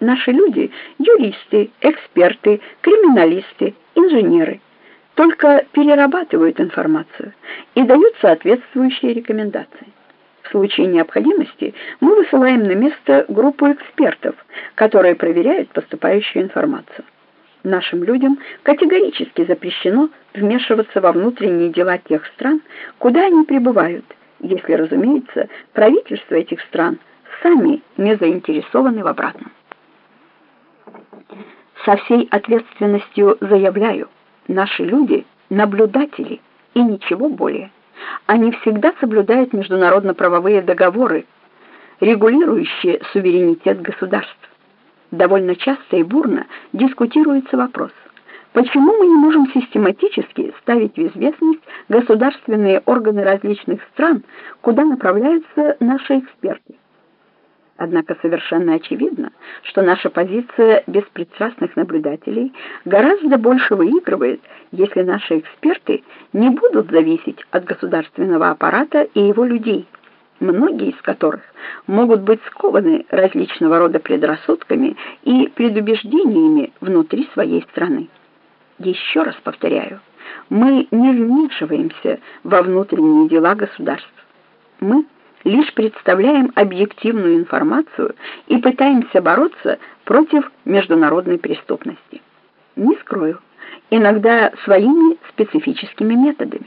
Наши люди – юристы, эксперты, криминалисты, инженеры. Только перерабатывают информацию и дают соответствующие рекомендации. В случае необходимости мы высылаем на место группу экспертов, которые проверяют поступающую информацию. Нашим людям категорически запрещено вмешиваться во внутренние дела тех стран, куда они прибывают, если, разумеется, правительства этих стран сами не заинтересованы в обратном. Со всей ответственностью заявляю, наши люди – наблюдатели и ничего более. Они всегда соблюдают международно-правовые договоры, регулирующие суверенитет государств. Довольно часто и бурно дискутируется вопрос, почему мы не можем систематически ставить в известность государственные органы различных стран, куда направляются наши эксперты. Однако совершенно очевидно, что наша позиция беспристрастных наблюдателей гораздо больше выигрывает, если наши эксперты не будут зависеть от государственного аппарата и его людей, многие из которых могут быть скованы различного рода предрассудками и предубеждениями внутри своей страны. Еще раз повторяю, мы не вмешиваемся во внутренние дела государств. Мы – лишь представляем объективную информацию и пытаемся бороться против международной преступности. Не скрою, иногда своими специфическими методами.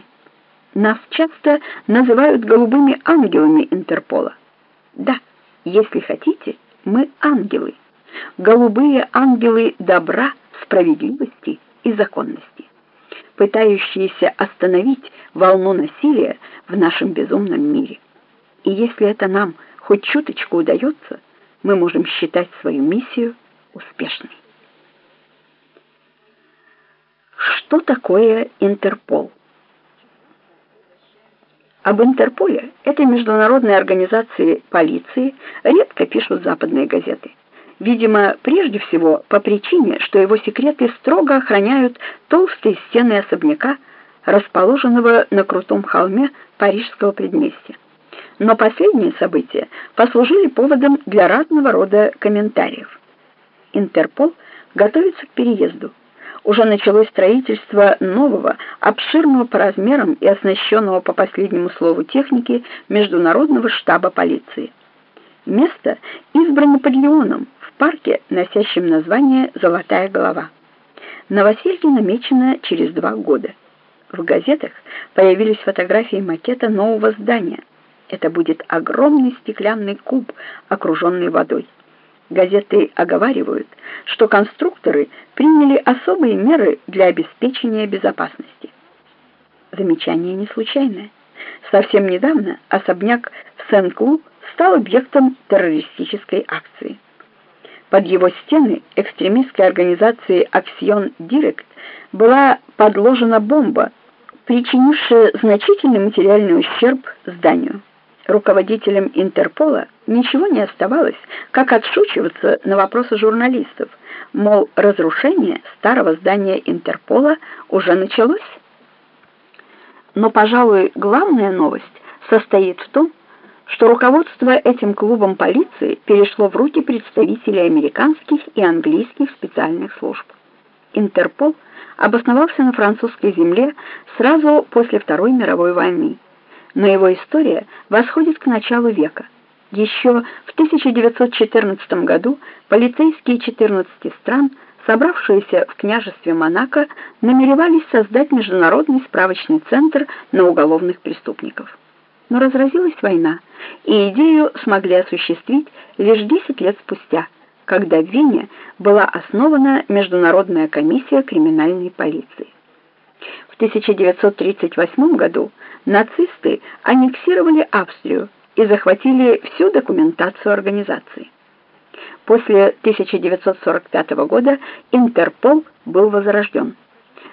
Нас часто называют голубыми ангелами Интерпола. Да, если хотите, мы ангелы. Голубые ангелы добра, справедливости и законности, пытающиеся остановить волну насилия в нашем безумном мире. И если это нам хоть чуточку удается, мы можем считать свою миссию успешной. Что такое Интерпол? Об Интерполе, этой международной организации полиции, редко пишут западные газеты. Видимо, прежде всего по причине, что его секреты строго охраняют толстые стены особняка, расположенного на крутом холме Парижского предместья. Но последние события послужили поводом для разного рода комментариев. Интерпол готовится к переезду. Уже началось строительство нового, обширного по размерам и оснащенного по последнему слову техники Международного штаба полиции. Место избрано под Леоном в парке, носящем название «Золотая голова». Новоселье намечено через два года. В газетах появились фотографии макета нового здания – это будет огромный стеклянный куб, окруженный водой. Газеты оговаривают, что конструкторы приняли особые меры для обеспечения безопасности. Замечание не случайное. Совсем недавно особняк Сен-Клу стал объектом террористической акции. Под его стены экстремистской организации «Аксион Директ» была подложена бомба, причинившая значительный материальный ущерб зданию руководителям Интерпола ничего не оставалось, как отшучиваться на вопросы журналистов, мол, разрушение старого здания Интерпола уже началось. Но, пожалуй, главная новость состоит в том, что руководство этим клубом полиции перешло в руки представителей американских и английских специальных служб. Интерпол обосновался на французской земле сразу после Второй мировой войны но его история восходит к началу века. Еще в 1914 году полицейские 14 стран, собравшиеся в княжестве Монако, намеревались создать международный справочный центр на уголовных преступников. Но разразилась война, и идею смогли осуществить лишь 10 лет спустя, когда в Вене была основана Международная комиссия криминальной полиции. В 1938 году нацисты аннексировали Австрию и захватили всю документацию организации. После 1945 года Интерпол был возрожден.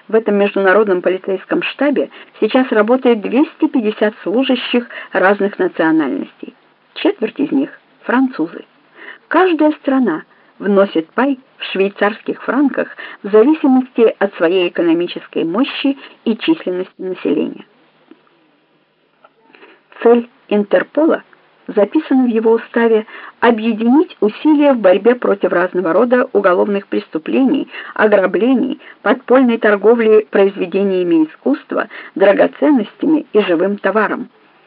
В этом международном полицейском штабе сейчас работает 250 служащих разных национальностей. Четверть из них – французы. Каждая страна вносит пай в швейцарских франках в зависимости от своей экономической мощи и численности населения. Цель Интерпола записано в его уставе объединить усилия в борьбе против разного рода уголовных преступлений, ограблений, подпольной торговли произведениями искусства, драгоценностями и живым товаром.